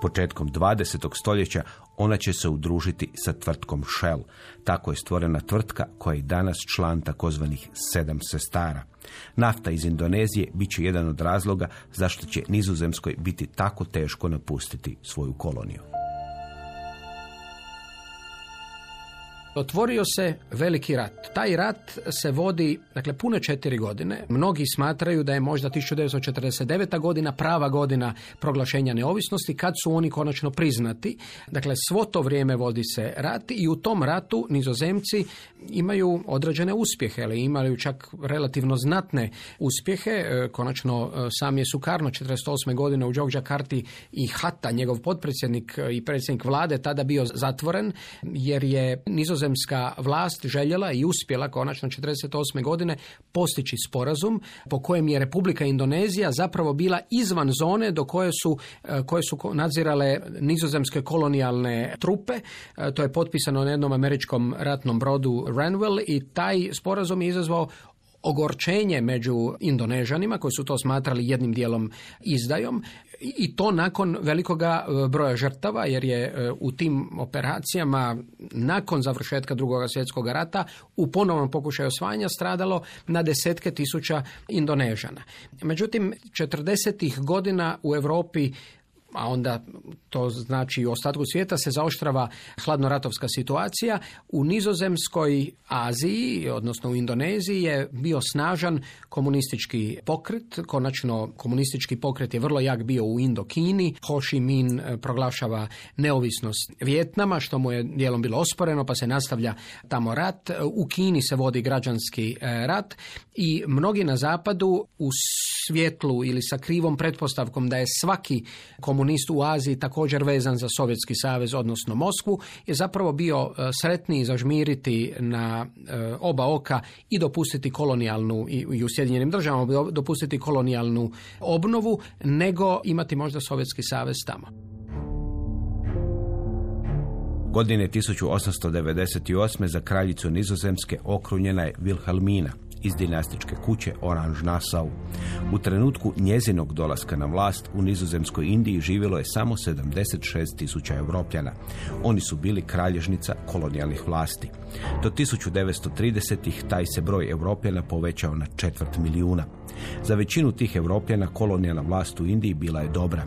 Početkom 20. stoljeća ona će se udružiti sa tvrtkom Shell. Tako je stvorena tvrtka koja je danas član takozvanih sedam sestara. Nafta iz Indonezije bit će jedan od razloga zašto će Nizozemskoj biti tako teško napustiti svoju koloniju. Otvorio se veliki rat. Taj rat se vodi, dakle, pune četiri godine. Mnogi smatraju da je možda 1949. godina prava godina proglašenja neovisnosti, kad su oni konačno priznati. Dakle, svo to vrijeme vodi se rat i u tom ratu nizozemci imaju određene uspjehe, ali imaju čak relativno znatne uspjehe. E, Konačno, e, sam je Sukarno 48. godine u Džokđakarti i Hata, njegov potpredsjednik i predsjednik vlade, tada bio zatvoren, jer je nizozemska vlast željela i uspjela konačno 48. godine postići sporazum po kojem je Republika Indonezija zapravo bila izvan zone do koje su, e, koje su nadzirale nizozemske kolonijalne trupe. E, To je potpisano na jednom američkom ratnom brodu Ranwell i taj sporazum je izazvao ogorčenje među Indonežanima koji su to smatrali jednim dijelom izdajom i to nakon velikoga e, broja žrtava jer je e, u tim operacijama nakon završetka drugog svjetskog rata u ponovnom pokušaju osvajanja stradalo na desetke tisuća Indonežana. Međutim, 40. godina u Europi a onda to znači u ostatku svijeta se zaoštrava hladnoratovska situacija. U nizozemskoj Aziji, odnosno u Indoneziji je bio snažan komunistički pokret. Konačno komunistički pokret je vrlo jak bio u Indokini. Ho Chi Minh eh, proglašava neovisnost Vjetnama, što mu je dijelom bilo osporeno, pa se nastavlja tamo rat. U Kini se vodi građanski eh, rat i mnogi na zapadu u svjetlu ili sa krivom pretpostavkom da je svaki komunist u Aziji također vezan za Sovjetski savez, odnosno Moskvu, je zapravo bio e, sretniji zažmiriti na e, oba oka i dopustiti kolonijalnu, i u Sjedinjenim državama dopustiti kolonijalnu obnovu, nego imati možda Sovjetski savez tamo. Godine 1898. za kraljicu Nizozemske okrunjena je Wilhelmina, iz dinastičke kuće Orange Nassau. U trenutku njezinog dolaska na vlast u nizozemskoj Indiji živjelo je samo 76 tisuća europljana. Oni su bili kralježnica kolonijalnih vlasti. Do 1930-ih taj se broj europljana povećao na četvrt milijuna. Za većinu tih europljana kolonijalna vlast u Indiji bila je dobra.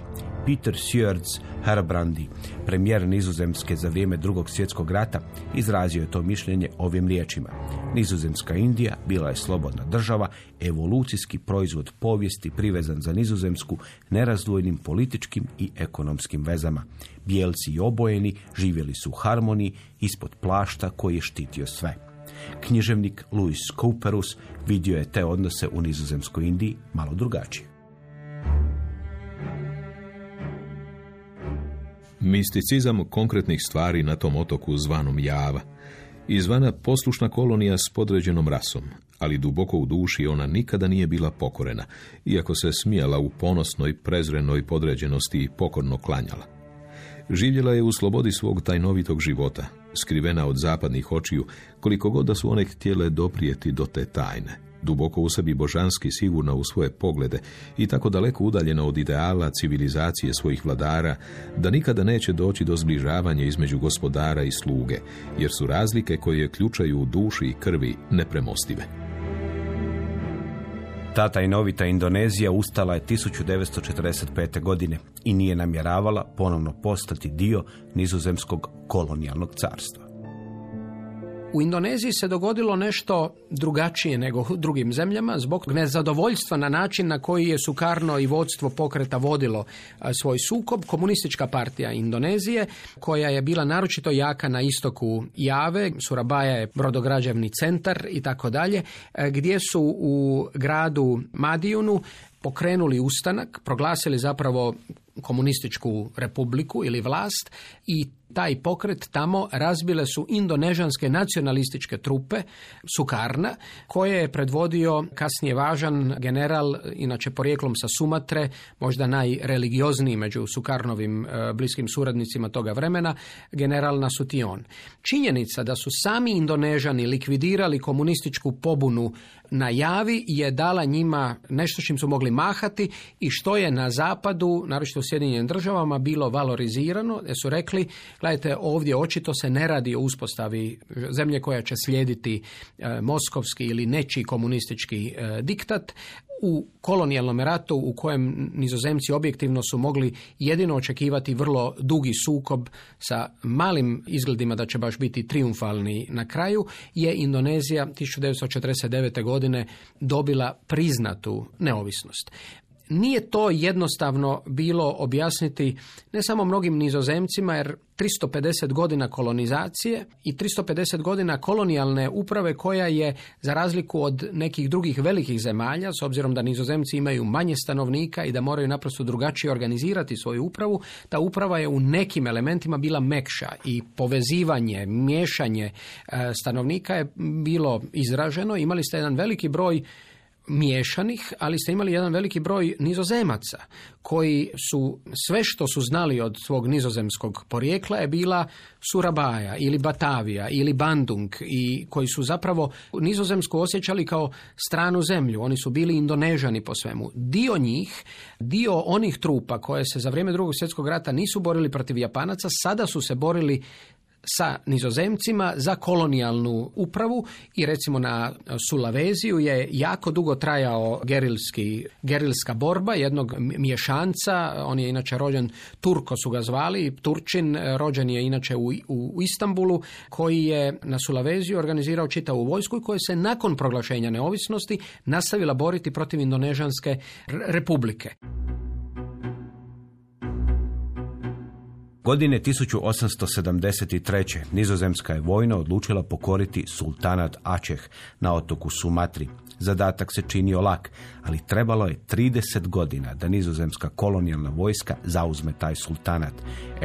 Peter Sjörds Herbrandi, premijer Nizozemske za vrijeme drugog svjetskog rata, izrazio je to mišljenje ovim riječima. Nizozemska Indija bila je slobodna država, evolucijski proizvod povijesti privezan za Nizozemsku nerazdvojnim političkim i ekonomskim vezama. Bijelci i obojeni živjeli su u harmoniji ispod plašta koji je štitio sve. Književnik Louis Cooperus vidio je te odnose u Nizozemskoj Indiji malo drugačije. Misticizam konkretnih stvari na tom otoku zvanom Java. Izvana poslušna kolonija s podređenom rasom, ali duboko u duši ona nikada nije bila pokorena, iako se smijala u ponosnoj, prezrenoj podređenosti i pokorno klanjala. Živjela je u slobodi svog tajnovitog života, skrivena od zapadnih očiju, koliko god da su one htjele doprijeti do te tajne duboko u sebi božanski sigurna u svoje poglede i tako daleko udaljena od ideala civilizacije svojih vladara, da nikada neće doći do zbližavanja između gospodara i sluge, jer su razlike koje ključaju u duši i krvi nepremostive. Ta tajnovita Indonezija ustala je 1945. godine i nije namjeravala ponovno postati dio nizozemskog kolonijalnog carstva. U Indoneziji se dogodilo nešto drugačije nego u drugim zemljama zbog nezadovoljstva na način na koji je Sukarno i vodstvo pokreta vodilo svoj sukob. Komunistička partija Indonezije, koja je bila naročito jaka na istoku Jave, Surabaja je brodograđevni centar i tako dalje, gdje su u gradu Madijunu pokrenuli ustanak, proglasili zapravo komunističku republiku ili vlast i taj pokret tamo razbile su indonežanske nacionalističke trupe Sukarna, koje je predvodio kasnije važan general, inače porijeklom sa Sumatre, možda najreligiozniji među Sukarnovim e, bliskim suradnicima toga vremena, general Nasution. Činjenica da su sami Indonežani likvidirali komunističku pobunu na javi je dala njima nešto čim su mogli mahati i što je na zapadu, naročito u Sjedinjenim državama, bilo valorizirano, jer su rekli, gledajte, ovdje očito se ne radi o uspostavi zemlje koja će slijediti e, moskovski ili nečiji komunistički e, diktat, u kolonijalnom ratu u kojem nizozemci objektivno su mogli jedino očekivati vrlo dugi sukob sa malim izgledima da će baš biti triumfalni na kraju, je Indonezija 1949. godine dobila priznatu neovisnost. Nije to jednostavno bilo objasniti ne samo mnogim nizozemcima, jer 350 godina kolonizacije i 350 godina kolonijalne uprave koja je, za razliku od nekih drugih velikih zemalja, s obzirom da nizozemci imaju manje stanovnika i da moraju naprosto drugačije organizirati svoju upravu, ta uprava je u nekim elementima bila mekša i povezivanje, miješanje e, stanovnika je bilo izraženo. Imali ste jedan veliki broj miješanih, ali ste imali jedan veliki broj nizozemaca koji su sve što su znali od svog nizozemskog porijekla je bila Surabaja ili Batavija ili Bandung i koji su zapravo nizozemsku osjećali kao stranu zemlju. Oni su bili indonežani po svemu. Dio njih, dio onih trupa koje se za vrijeme drugog svjetskog rata nisu borili protiv Japanaca, sada su se borili sa nizozemcima za kolonijalnu upravu i recimo na Sulaveziju je jako dugo trajao gerilski, gerilska borba jednog mješanca, on je inače rođen Turko su ga zvali, Turčin, rođen je inače u, u Istanbulu, koji je na Sulaveziju organizirao čitavu vojsku i koja se nakon proglašenja neovisnosti nastavila boriti protiv Indonežanske republike. Godine 1873. nizozemska je vojna odlučila pokoriti sultanat Ačeh na otoku Sumatri. Zadatak se činio lak, ali trebalo je 30 godina da nizozemska kolonijalna vojska zauzme taj sultanat.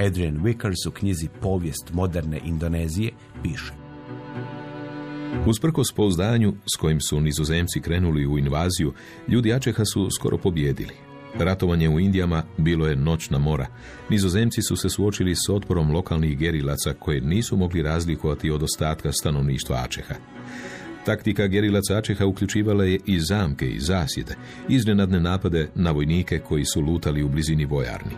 Adrian Vickers u knjizi Povijest moderne Indonezije piše. Usprkos pouzdanju s kojim su nizozemci krenuli u invaziju, ljudi Ačeha su skoro pobjedili. Ratovanje u Indijama bilo je noćna mora. Nizozemci su se suočili s otporom lokalnih gerilaca koje nisu mogli razlikovati od ostatka stanovništva Ačeha. Taktika gerilaca Ačeha uključivala je i zamke i zasjede, iznenadne napade na vojnike koji su lutali u blizini vojarni.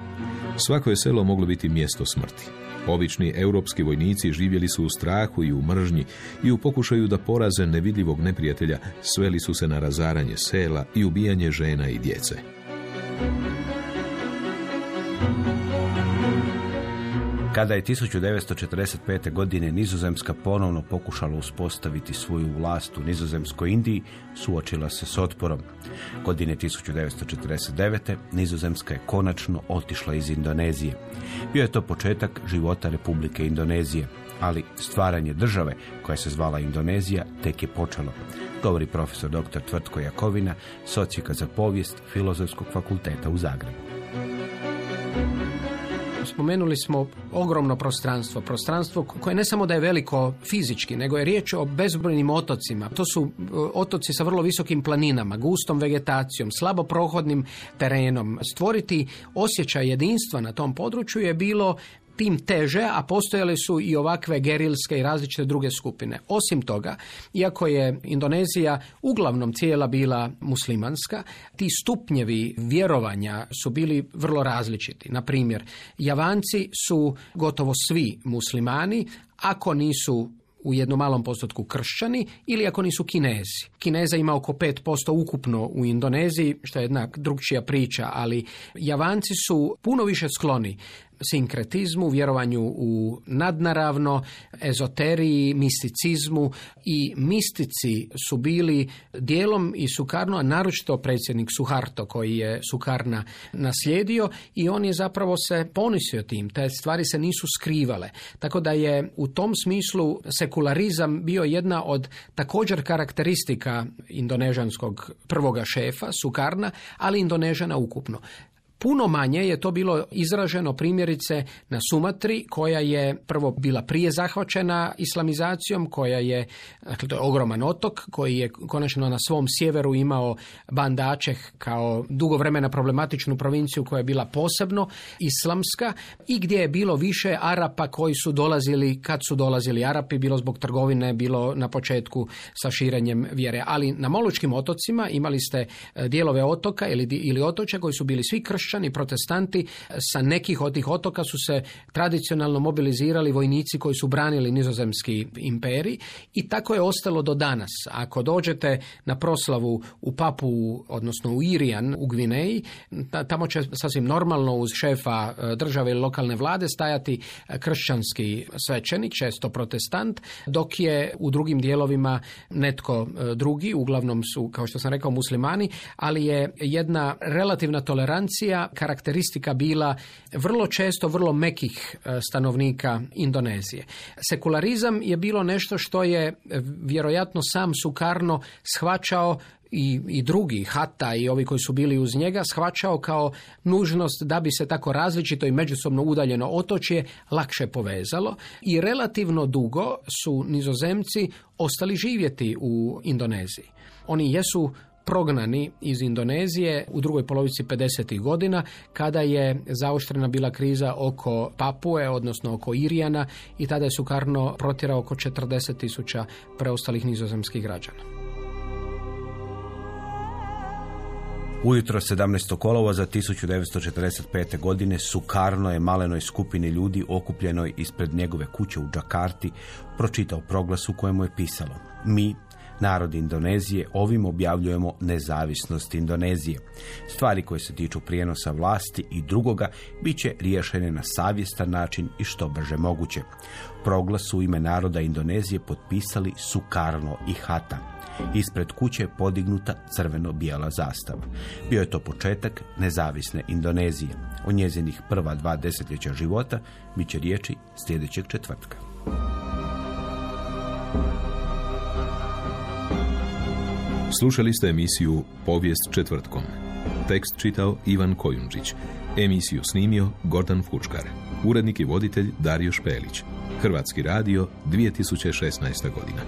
Svako je selo moglo biti mjesto smrti. Obični europski vojnici živjeli su u strahu i u mržnji i u pokušaju da poraze nevidljivog neprijatelja sveli su se na razaranje sela i ubijanje žena i djece. Kada je 1945. godine Nizozemska ponovno pokušala uspostaviti svoju vlast u Nizozemskoj Indiji, suočila se s otporom. Godine 1949. Nizozemska je konačno otišla iz Indonezije. Bio je to početak života Republike Indonezije, ali stvaranje države koja se zvala Indonezija tek je počelo, govori profesor dr. Tvrtko Jakovina, socijaka za povijest Filozofskog fakulteta u Zagrebu. Spomenuli smo ogromno prostranstvo, prostranstvo koje ne samo da je veliko fizički, nego je riječ o bezbrojnim otocima. To su e, otoci sa vrlo visokim planinama, gustom vegetacijom, slabo prohodnim terenom. Stvoriti osjećaj jedinstva na tom području je bilo tim teže, a postojale su i ovakve gerilske i različite druge skupine. Osim toga, iako je Indonezija uglavnom cijela bila muslimanska, ti stupnjevi vjerovanja su bili vrlo različiti. Na primjer, Javanci su gotovo svi muslimani, ako nisu u jednom malom postotku kršćani ili ako nisu kinezi. Kineza ima oko 5% ukupno u Indoneziji, što je jedna drugčija priča, ali Javanci su puno više skloni sinkretizmu, vjerovanju u nadnaravno, ezoteriji, misticizmu i mistici su bili dijelom i Sukarno, a naročito predsjednik Suharto koji je Sukarna naslijedio i on je zapravo se ponisio tim, te stvari se nisu skrivale. Tako da je u tom smislu sekularizam bio jedna od također karakteristika indonežanskog prvoga šefa, Sukarna, ali indonežana ukupno. Puno manje je to bilo izraženo primjerice na Sumatri, koja je prvo bila prije zahvaćena islamizacijom, koja je, dakle to je ogroman otok, koji je konačno na svom sjeveru imao Bandačeh kao dugo vremena problematičnu provinciju koja je bila posebno islamska i gdje je bilo više Arapa koji su dolazili, kad su dolazili Arapi, bilo zbog trgovine, bilo na početku sa širenjem vjere. Ali na Molučkim otocima imali ste e, dijelove otoka ili, ili otoča koji su bili svi krš kršćani, protestanti, sa nekih od tih otoka su se tradicionalno mobilizirali vojnici koji su branili nizozemski imperij i tako je ostalo do danas. Ako dođete na proslavu u Papu, odnosno u Irijan, u Gvineji, tamo će sasvim normalno uz šefa e, države ili lokalne vlade stajati e, kršćanski svećenik, često protestant, dok je u drugim dijelovima netko e, drugi, uglavnom su, kao što sam rekao, muslimani, ali je jedna relativna tolerancija karakteristika bila vrlo često vrlo mekih e, stanovnika Indonezije. Sekularizam je bilo nešto što je e, vjerojatno sam Sukarno shvaćao i, i drugi, Hata i ovi koji su bili uz njega, shvaćao kao nužnost da bi se tako različito i međusobno udaljeno otočje lakše povezalo i relativno dugo su nizozemci ostali živjeti u Indoneziji. Oni jesu prognani iz Indonezije u drugoj polovici 50. godina kada je zaoštrena bila kriza oko Papue, odnosno oko Irijana i tada je Sukarno protjerao oko 40 tisuća preostalih nizozemskih građana. Ujutro 17. kolova za 1945. godine Sukarno je malenoj skupini ljudi okupljenoj ispred njegove kuće u Džakarti pročitao proglas u kojemu je pisalo Mi, narod Indonezije, ovim objavljujemo nezavisnost Indonezije. Stvari koje se tiču prijenosa vlasti i drugoga bit će riješene na savjestan način i što brže moguće. Proglas u ime naroda Indonezije potpisali Sukarno i Hata. Ispred kuće je podignuta crveno-bijela zastava. Bio je to početak nezavisne Indonezije. O njezinih prva dva desetljeća života bit će riječi sljedećeg četvrtka. Slušali ste emisiju Povijest četvrtkom. Tekst čitao Ivan Kojundžić. Emisiju snimio Gordan Fučkar. Urednik i voditelj Dario Špelić. Hrvatski radio 2016. godina.